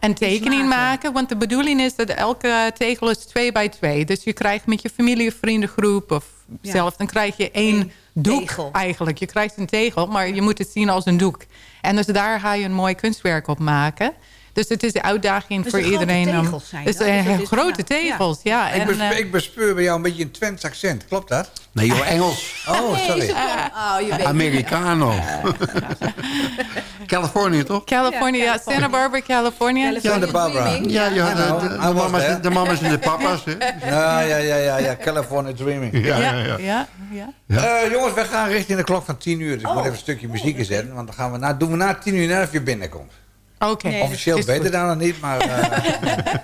een tekening maken. maken. Want de bedoeling is dat elke tegel is twee bij twee. Dus je krijgt met je familie of vriendengroep... of Ja. zelf, dan krijg je één Eén doek tegel. eigenlijk. Je krijgt een tegel, maar je moet het zien als een doek. En dus daar ga je een mooi kunstwerk op maken... Dus het is de uitdaging Dus voor iedereen. om- tegels zijn Dus, grote ja. tegels, ja. Ik, En, bes- eh, ik bespeur bij jou een beetje een Twents accent. Klopt dat? nee joh, Engels. Oh, sorry. Oh, je Americano. Californië toch? California, Ja, California. Santa Barbara, California. California Santa Barbara. Dreaming. Ja, ja, Ja, de, nou, mama's, de mama's en de papa's. Hè? Ja, ja, ja, ja, ja. California Dreaming. Ja, ja, ja, ja. ja, ja. Eh, jongens, we gaan richting de klok van 10 uur. Dus ik Oh. moet even een stukje muziek inzetten. Want dan gaan we na, doen we na 10 uur net of je binnenkomt. Oké, Nee, Officieel beter goed. dan nog niet, maar eh,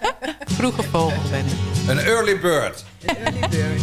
Vroege vogel ben ik. een early bird. Early bird.